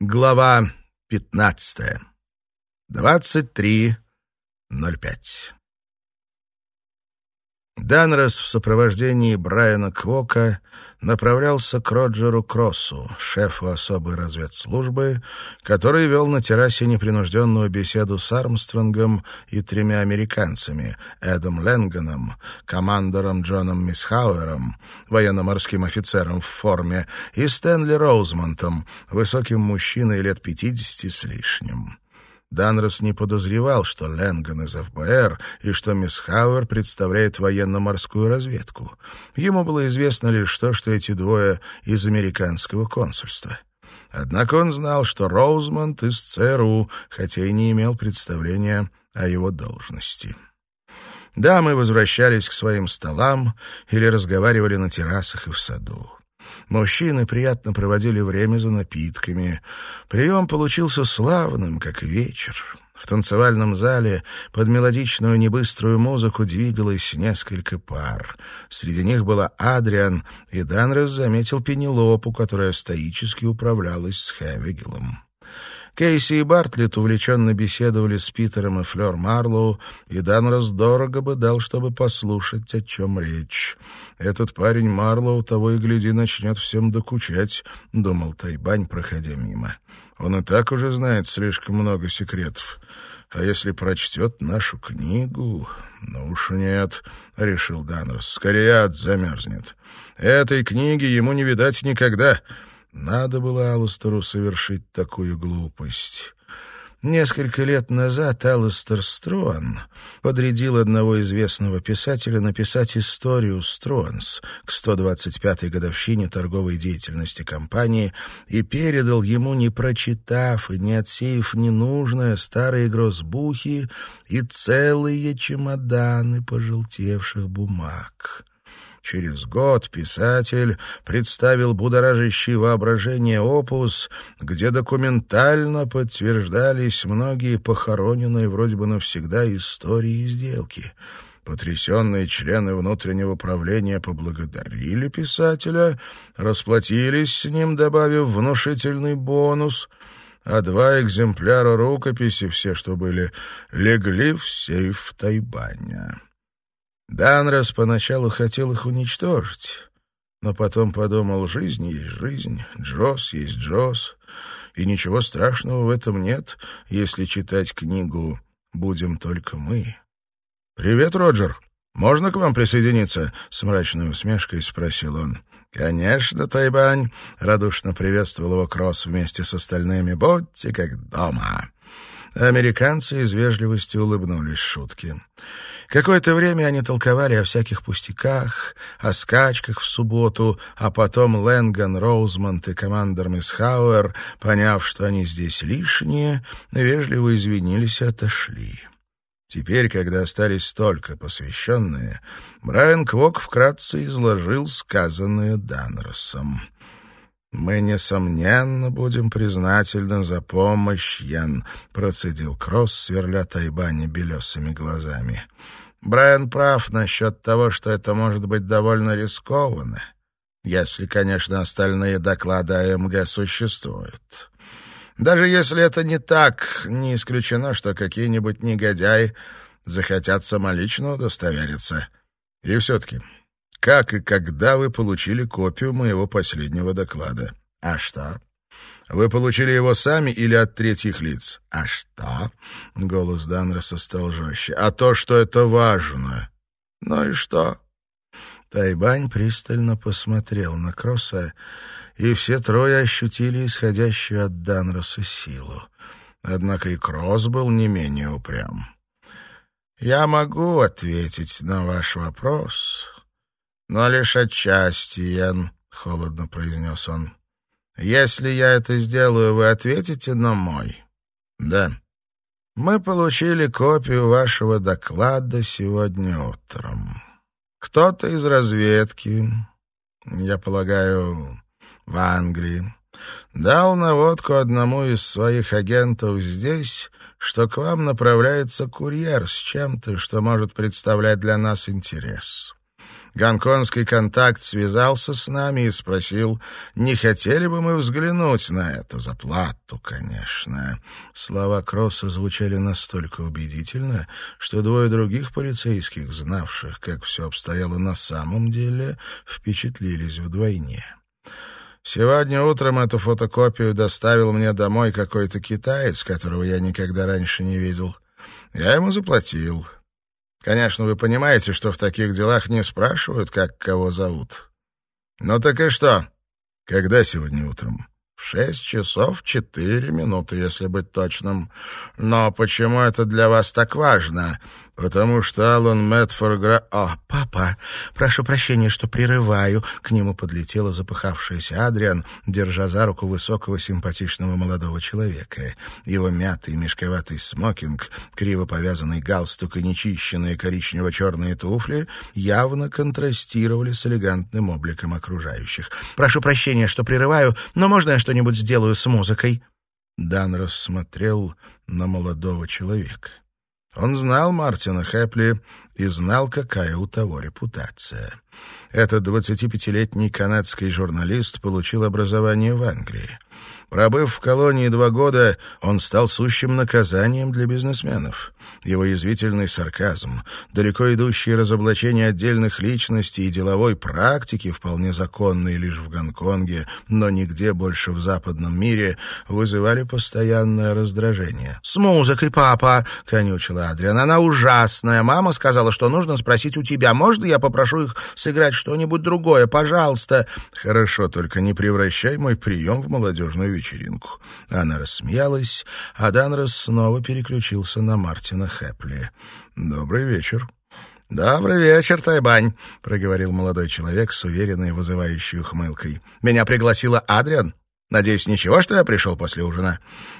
Глава 15. 23.05. Данрос в сопровождении Брайана Квока направлялся к Роджеру Кроссу, шефу особой разведслужбы, который вел на террасе непринужденную беседу с Армстронгом и тремя американцами — Эдом Ленганом, командором Джоном Мисхауэром, военно-морским офицером в форме, и Стэнли Роузмонтом, высоким мужчиной лет пятидесяти с лишним. Данрос не подозревал, что Ленган из ФБР и что мисс Хауэр представляет военно-морскую разведку. Ему было известно лишь то, что эти двое из американского консульства. Однако он знал, что Роузмонд из ЦРУ, хотя и не имел представления о его должности. Дамы возвращались к своим столам или разговаривали на террасах и в саду. Мужчины приятно проводили время за напитками. Прием получился славным, как вечер. В танцевальном зале под мелодичную небыструю музыку двигалось несколько пар. Среди них была Адриан, и Данрос заметил Пенелопу, которая стоически управлялась с Хевигелом. Кейси и Бартлетт увлеченно беседовали с Питером и Флёр Марлоу, и Данрос дорого бы дал, чтобы послушать, о чем речь. «Этот парень Марлоу того и гляди начнет всем докучать», — думал Тайбань, проходя мимо. «Он и так уже знает слишком много секретов». А если прочтет нашу книгу... Ну уж нет, — решил Данрос, — скорее ад замерзнет. Этой книги ему не видать никогда. Надо было Алластеру совершить такую глупость. Несколько лет назад Алластер Струан подрядил одного известного писателя написать историю Струанс к 125-й годовщине торговой деятельности компании и передал ему, не прочитав и не отсеяв ненужное, старые грозбухи и целые чемоданы пожелтевших бумаг. Через год писатель представил будоражащий воображение опус, где документально подтверждались многие похороненные вроде бы навсегда истории сделки. Потрясенные члены внутреннего правления поблагодарили писателя, расплатились с ним, добавив внушительный бонус — а два экземпляра рукописи, все, что были, легли в сейф Тайбаня. Данрос поначалу хотел их уничтожить, но потом подумал, жизнь есть жизнь, Джос есть Джос, и ничего страшного в этом нет, если читать книгу «Будем только мы». «Привет, Роджер. Можно к вам присоединиться?» — с мрачной усмешкой спросил он. «Конечно, Тайбань», — радушно приветствовал его Кросс вместе с остальными. «Будьте как дома». Американцы из вежливости улыбнулись шутке. Какое-то время они толковали о всяких пустяках, о скачках в субботу, а потом Лэнган, Роузмонт и командор Мисхауэр, поняв, что они здесь лишние, вежливо извинились и отошли. Теперь, когда остались только посвященные, Брайан Квок вкратце изложил сказанное Данросом. «Мы, несомненно, будем признательны за помощь, Ян», — процедил Кросс, сверля Тайбани белесыми глазами. «Брайан прав насчет того, что это может быть довольно рискованно, если, конечно, остальные доклады АМГ существуют. Даже если это не так, не исключено, что какие-нибудь негодяи захотят самолично удостовериться. И все-таки как и когда вы получили копию моего последнего доклада? А что? Вы получили его сами или от третьих лиц? А что? Голос Данроса стал жестче. А то, что это важно. Ну и что? Тайбань пристально посмотрел на Кросса, и все трое ощутили исходящую от Данроса силу. Однако и Кросс был не менее упрям. «Я могу ответить на ваш вопрос, но лишь отчасти, Ян, — холодно произнес он. — Если я это сделаю, вы ответите на мой? — Да. Мы получили копию вашего доклада сегодня утром. Кто-то из разведки, я полагаю, в Англии, дал наводку одному из своих агентов здесь, что к вам направляется курьер с чем-то, что может представлять для нас интерес. Гонконгский контакт связался с нами и спросил, не хотели бы мы взглянуть на это за плату, конечно. Слова Кросса звучали настолько убедительно, что двое других полицейских, знавших, как все обстояло на самом деле, впечатлились вдвойне. Сегодня утром эту фотокопию доставил мне домой какой-то китаец, которого я никогда раньше не видел. Я ему заплатил. Конечно, вы понимаете, что в таких делах не спрашивают, как кого зовут. Ну так и что? Когда сегодня утром? В шесть часов четыре минуты, если быть точным. Но почему это для вас так важно? Потому что Алан Мэтфор Гра... «О, папа, прошу прощения, что прерываю». К нему подлетела запыхавшаяся Адриан, держа за руку высокого симпатичного молодого человека. Его мятый мешковатый смокинг, криво повязанный галстук и нечищенные коричнево-черные туфли явно контрастировали с элегантным обликом окружающих. «Прошу прощения, что прерываю, но можно я что-нибудь сделаю с музыкой?» Дан рассмотрел на молодого человека. Он знал Мартина Хэпли и знал, какая у того репутация. Этот 25-летний канадский журналист получил образование в Англии. Пробыв в колонии два года, он стал сущим наказанием для бизнесменов. Его язвительный сарказм, далеко идущие разоблачения отдельных личностей и деловой практики, вполне законные лишь в Гонконге, но нигде больше в западном мире, вызывали постоянное раздражение. «С музыкой, папа!» — конючила Адриан. «Она ужасная. Мама сказала, что нужно спросить у тебя. Можно я попрошу их сыграть что-нибудь другое? Пожалуйста!» «Хорошо, только не превращай мой прием в молодежную вечеринку». Она рассмеялась, а Данрос снова переключился на Мартина Хэпли. «Добрый вечер». «Добрый вечер, Тайбань», — проговорил молодой человек с уверенной вызывающей ухмылкой. «Меня пригласила Адриан. Надеюсь, ничего, что я пришел после ужина?»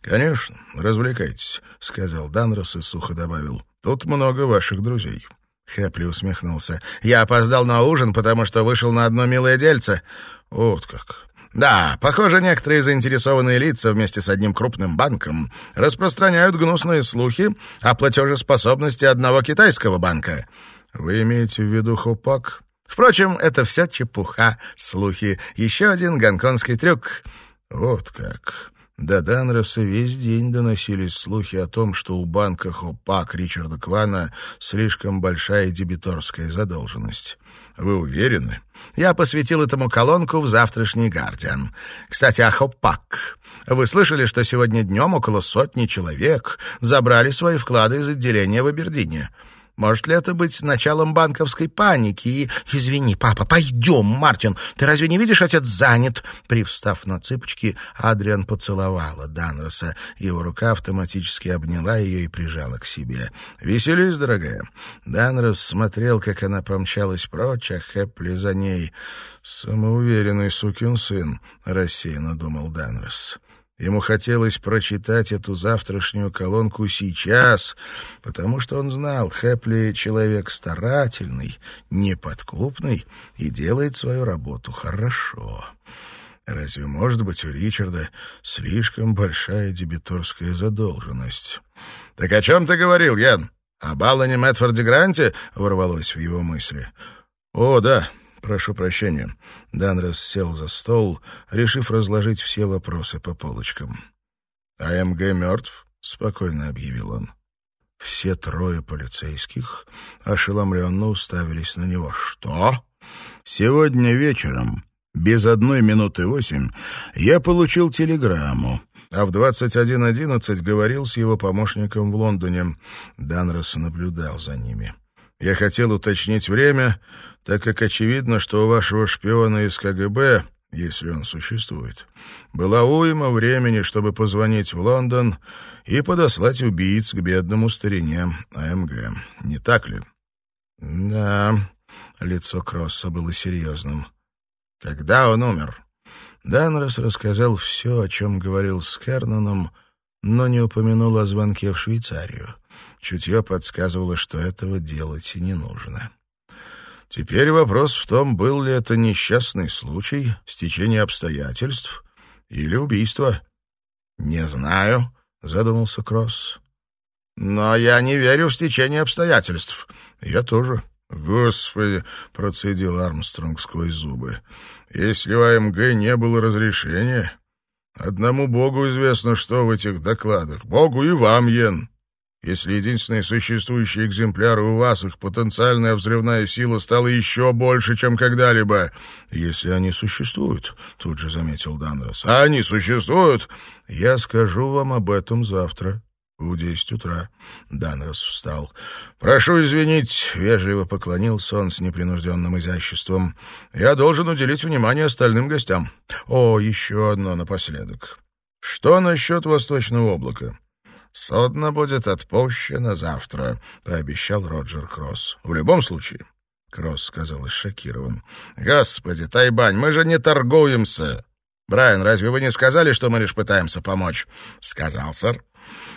«Конечно, развлекайтесь», — сказал Данрос и сухо добавил. «Тут много ваших друзей». Хэпли усмехнулся. «Я опоздал на ужин, потому что вышел на одно милое дельце». «Вот как. Да, похоже, некоторые заинтересованные лица вместе с одним крупным банком распространяют гнусные слухи о платежеспособности одного китайского банка. Вы имеете в виду Хопак? Впрочем, это все чепуха, слухи. Еще один гонконгский трюк. Вот как. До Данроса весь день доносились слухи о том, что у банка Хопак Ричарда Квана слишком большая дебиторская задолженность. Вы уверены? Я посвятил этому колонку в завтрашний «Гардиан». Кстати, о Хопак. Вы слышали, что сегодня днем около сотни человек забрали свои вклады из отделения в Абердине? Может ли это быть началом банковской паники? И... Извини, папа, пойдем, Мартин. Ты разве не видишь, отец занят? Привстав на цыпочки, Адриан поцеловала Данроса. Его рука автоматически обняла ее и прижала к себе. «Веселись, дорогая». Данрос смотрел, как она помчалась прочь, а Хэпли за ней. «Самоуверенный сукин сын», — рассеянно думал Данрос. Ему хотелось прочитать эту завтрашнюю колонку сейчас, потому что он знал, Хэпли — человек старательный, неподкупный и делает свою работу хорошо. Разве может быть у Ричарда слишком большая дебиторская задолженность? — Так о чем ты говорил, Ян? О Баллане Мэтфорде Гранте? — ворвалось в его мысли. — О, да, «Прошу прощения». Данрос сел за стол, решив разложить все вопросы по полочкам. «АМГ мертв?» — спокойно объявил он. Все трое полицейских ошеломленно уставились на него. «Что?» «Сегодня вечером, без одной минуты восемь, я получил телеграмму, а в 21.11 говорил с его помощником в Лондоне. Данрос наблюдал за ними. Я хотел уточнить время, так как очевидно, что у вашего шпиона из КГБ, если он существует, была уйма времени, чтобы позвонить в Лондон и подослать убийц к бедному старине АМГ. Не так ли? Да, лицо Кросса было серьезным. Когда он умер? Данрос рассказал все, о чем говорил с Кернаном, но не упомянул о звонке в Швейцарию. Чутье подсказывало, что этого делать и не нужно. Теперь вопрос в том, был ли это несчастный случай, стечение обстоятельств или убийство. «Не знаю», — задумался Кросс. «Но я не верю в стечение обстоятельств». «Я тоже. «Господи!» — процедил Армстронг сквозь зубы. «Если у АМГ не было разрешения, одному Богу известно, что в этих докладах. Богу и вам, Йен. Если единственные существующие экземпляры у вас, их потенциальная взрывная сила стала еще больше, чем когда-либо. Если они существуют, тут же заметил Данрос. А они существуют? Я скажу вам об этом завтра. В десять утра Данрос встал. «Прошу извинить», — вежливо поклонился он с непринужденным изяществом. «Я должен уделить внимание остальным гостям. О, еще одно напоследок. Что насчет Восточного облака?» «Судно будет отпущено завтра», — пообещал Роджер Кросс. «В любом случае». Кросс сказал и шокирован. «Господи, Тайбань, мы же не торгуемся!» «Брайан, разве вы не сказали, что мы лишь пытаемся помочь?» «Сказал, сэр.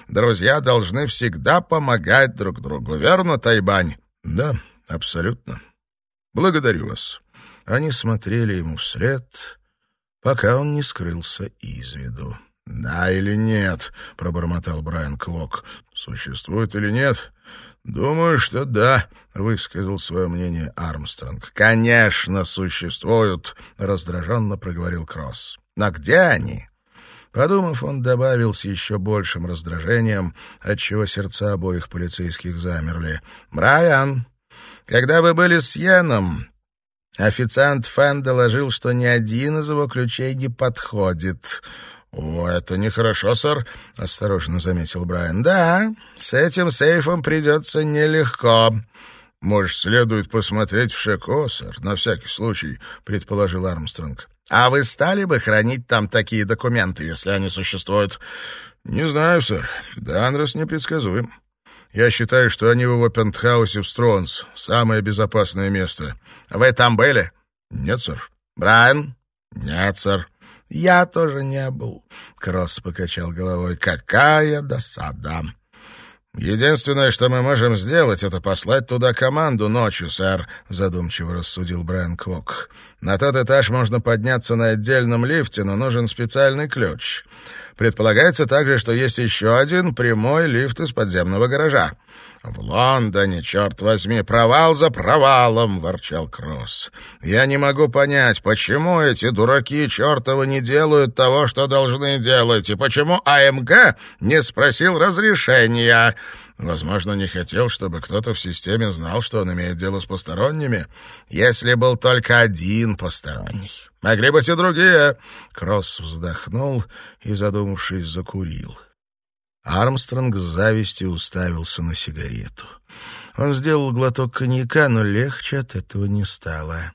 Друзья должны всегда помогать друг другу, верно, Тайбань?» «Да, абсолютно. Благодарю вас». Они смотрели ему вслед, пока он не скрылся из виду. «Да или нет?» — пробормотал Брайан Квок. «Существует или нет?» «Думаю, что да», — высказал свое мнение Армстронг. «Конечно, существуют», — раздраженно проговорил Кросс. «Но где они?» Подумав, он добавил с еще большим раздражением, отчего сердца обоих полицейских замерли. «Брайан, когда вы были с Йеном, официант Фэн доложил, что ни один из его ключей не подходит». «О, это нехорошо, сэр», — осторожно заметил Брайан. «Да, с этим сейфом придется нелегко». «Может, следует посмотреть в Шеко, сэр, на всякий случай», — предположил Армстронг. «А вы стали бы хранить там такие документы, если они существуют?» «Не знаю, сэр. Данрос непредсказуем. Я считаю, что они в его пентхаусе в Стронс. Самое безопасное место». «Вы там были?» «Нет, сэр». «Брайан?» «Нет, сэр». «Я тоже не был», — Кросс покачал головой. «Какая досада!» «Единственное, что мы можем сделать, это послать туда команду ночью, сэр», — задумчиво рассудил Брайан Квок. «На тот этаж можно подняться на отдельном лифте, но нужен специальный ключ. Предполагается также, что есть еще один прямой лифт из подземного гаража. «В Лондоне, черт возьми, провал за провалом!» — ворчал Кросс. «Я не могу понять, почему эти дураки чертова не делают того, что должны делать, и почему АМГ не спросил разрешения?» Возможно, не хотел, чтобы кто-то в системе знал, что он имеет дело с посторонними, если был только один посторонний. Могли быть и другие. Кросс вздохнул и, задумавшись, закурил. Армстронг с завистью уставился на сигарету. Он сделал глоток коньяка, но легче от этого не стало.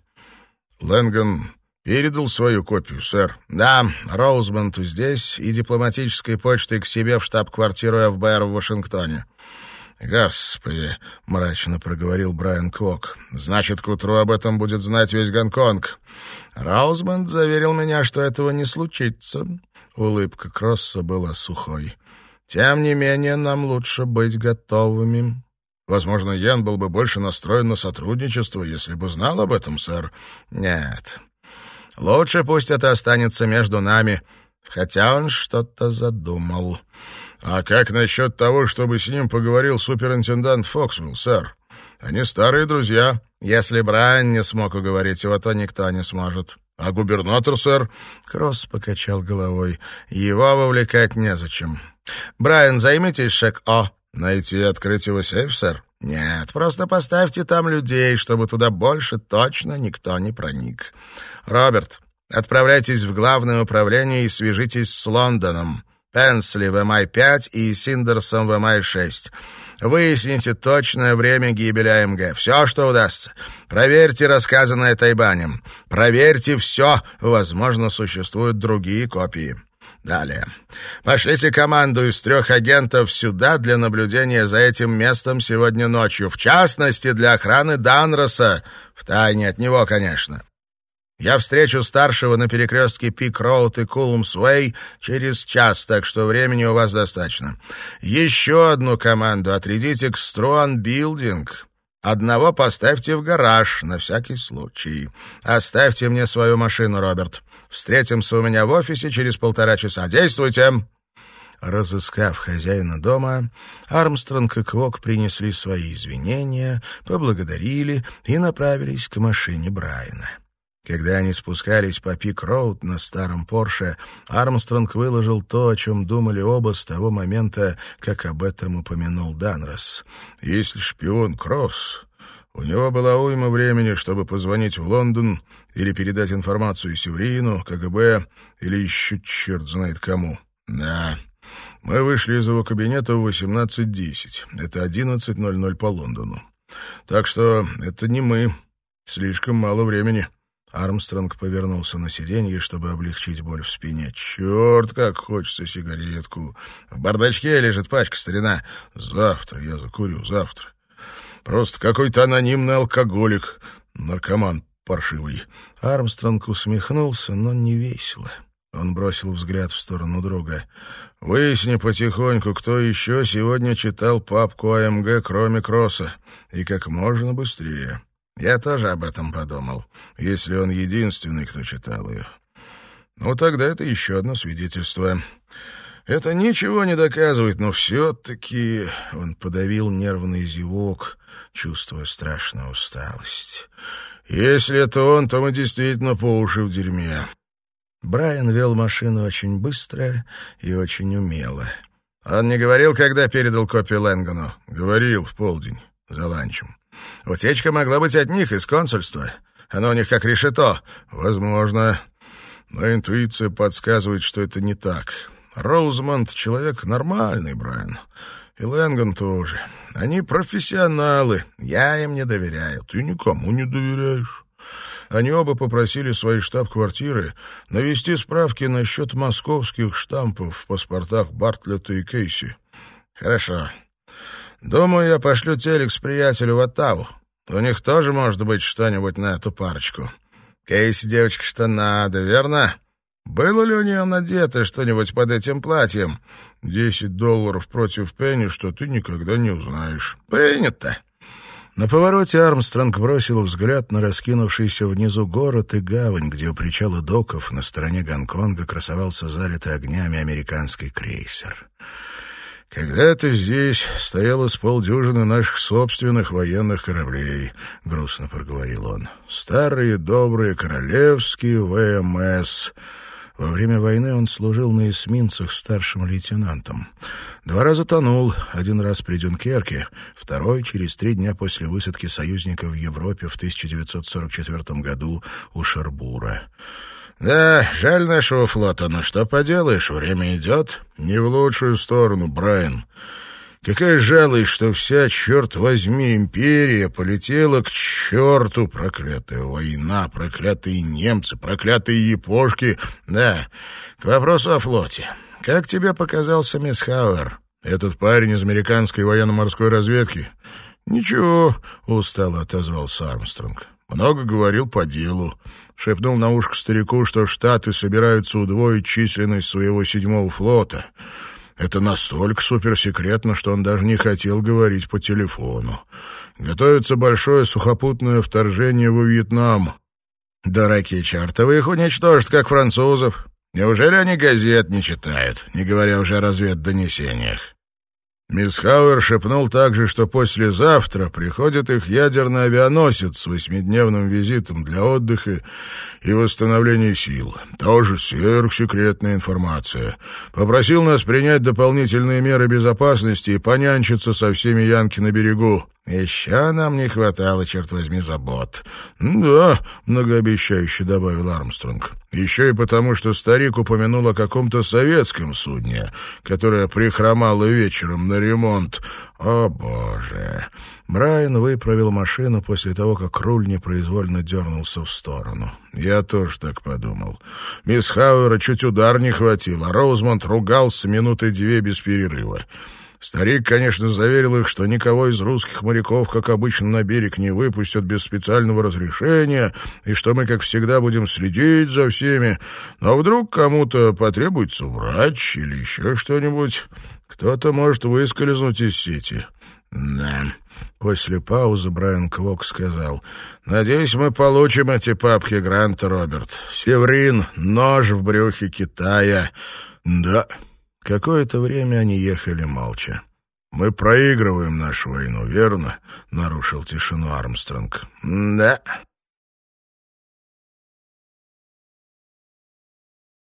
«Лэнган передал свою копию, сэр?» «Да, Роузмонту здесь и дипломатической почтой к себе в штаб-квартиру ФБР в Вашингтоне». «Господи!» — мрачно проговорил Брайан Квок. «Значит, к утру об этом будет знать весь Гонконг». Раузмонт заверил меня, что этого не случится. Улыбка Кросса была сухой. Тем не менее, нам лучше быть готовыми. Возможно, Ян был бы больше настроен на сотрудничество, если бы знал об этом, сэр. Нет. Лучше пусть это останется между нами, хотя он что-то задумал. А как насчет того, чтобы с ним поговорил суперинтендант Фоксвилл, сэр? Они старые друзья. Если Брайан не смог уговорить его, то никто не сможет. А губернатор, сэр? Кросс покачал головой. Его вовлекать незачем. «Брайан, займитесь шаг О. Найти и открыть его сейф, сэр?» «Нет, просто поставьте там людей, чтобы туда больше точно никто не проник. Роберт, отправляйтесь в главное управление и свяжитесь с Лондоном. Пенсли в МИ-5 и Синдерсом в МИ-6. Выясните точное время гибели АМГ. Все, что удастся. Проверьте рассказанное Тайбанем. Проверьте все. Возможно, существуют другие копии. Далее. Пошлите команду из трех агентов сюда для наблюдения за этим местом сегодня ночью. В частности, для охраны Данроса. Втайне от него, конечно. Я встречу старшего на перекрестке Пик-Роуд и Кулмс-Уэй через час, так что времени у вас достаточно. Еще одну команду отрядите к Струан-Билдинг. Одного поставьте в гараж, на всякий случай. Оставьте мне свою машину, Роберт. Встретимся у меня в офисе через полтора часа. Действуйте!» Разыскав хозяина дома, Армстронг и Квок принесли свои извинения, поблагодарили и направились к машине Брайана. Когда они спускались по Пик-Роуд на старом Порше, Армстронг выложил то, о чем думали оба с того момента, как об этом упомянул Данрос. «Если шпион Кросс, у него была уйма времени, чтобы позвонить в Лондон или передать информацию Севрину, КГБ или еще черт знает кому. Да, мы вышли из его кабинета в 18.10. Это 11.00 по Лондону. Так что это не мы. Слишком мало времени». Армстронг повернулся на сиденье, чтобы облегчить боль в спине. «Черт, как хочется сигаретку! В бардачке лежит пачка, старина. Завтра я закурю, завтра. Просто какой-то анонимный алкоголик, наркоман паршивый». Армстронг усмехнулся, но не весело. Он бросил взгляд в сторону друга. «Выясни потихоньку, кто еще сегодня читал папку АМГ, кроме Кросса, и как можно быстрее». Я тоже об этом подумал, если он единственный, кто читал ее. Ну, тогда это еще одно свидетельство. Это ничего не доказывает, но все-таки он подавил нервный зевок, чувствуя страшную усталость. Если это он, то мы действительно по уши в дерьме. Брайан вел машину очень быстро и очень умело. Он не говорил, когда передал копию Лэнгону? Говорил в полдень, за ланчем. Утечка могла быть от них, из консульства. Оно у них как решето. Возможно. Но интуиция подсказывает, что это не так. Роузмонд — человек нормальный, Брайан. И Лэнган тоже. Они профессионалы. Я им не доверяю. Ты никому не доверяешь. Они оба попросили свои штаб-квартиры навести справки насчет московских штампов в паспортах Бартлета и Кейси. Хорошо. Думаю, я пошлю телекс приятелю в Оттаву. У них тоже может быть что-нибудь на эту парочку. Кейси девочка что надо, верно? Было ли у нее надето что-нибудь под этим платьем? Десять долларов против Пенни, что ты никогда не узнаешь. Принято. На повороте Армстронг бросил взгляд на раскинувшийся внизу город и гавань, где у причала доков на стороне Гонконга красовался залитый огнями американский крейсер. «Когда-то здесь стояло с полдюжины наших собственных военных кораблей», — грустно проговорил он. «Старые добрые королевские ВМС». Во время войны он служил на эсминцах старшим лейтенантом. Два раза тонул, один раз при Дюнкерке, второй через три дня после высадки союзников в Европе в 1944 году у Шарбура. «Да, жаль нашего флота, но что поделаешь, время идет. Не в лучшую сторону, Брайан. Какая жалость, что вся, черт возьми, империя полетела к черту. Проклятая война, проклятые немцы, проклятые япошки. Да, к вопросу о флоте. Как тебе показался мисс Хауэр? Этот парень из американской военно-морской разведки?» «Ничего», — устало отозвался Армстронг. «Много говорил по делу шепнул на ушко старику, что Штаты собираются удвоить численность своего седьмого флота. Это настолько суперсекретно, что он даже не хотел говорить по телефону. Готовится большое сухопутное вторжение во Вьетнам. Дураки чертовы их уничтожат, как французов. Неужели они газет не читают, не говоря уже о разведдонесениях? Мисс Хауэр шепнул также, что послезавтра приходит их ядерный авианосец с восьмидневным визитом для отдыха и восстановления сил. Тоже сверхсекретная информация. Попросил нас принять дополнительные меры безопасности и понянчиться со всеми янки на берегу. «Еще нам не хватало, черт возьми, забот». «Да», — многообещающе добавил Армстронг. «Еще и потому, что старик упомянул о каком-то советском судне, которое прихромало вечером на ремонт. О, боже!» Брайан выправил машину после того, как руль непроизвольно дернулся в сторону. Я тоже так подумал. Мисс Хауэра чуть удар не хватил, а Роузмонд ругался минуты две без перерыва. Старик, конечно, заверил их, что никого из русских моряков, как обычно, на берег не выпустят без специального разрешения, и что мы, как всегда, будем следить за всеми. Но вдруг кому-то потребуется врач или еще что-нибудь, кто-то может выскользнуть из сети. Да. После паузы Брайан Квок сказал, «Надеюсь, мы получим эти папки, Грант Роберт. Севрин, нож в брюхе Китая». «Да», Какое-то время они ехали молча. «Мы проигрываем нашу войну, верно?» — нарушил тишину Армстронг. «Да»,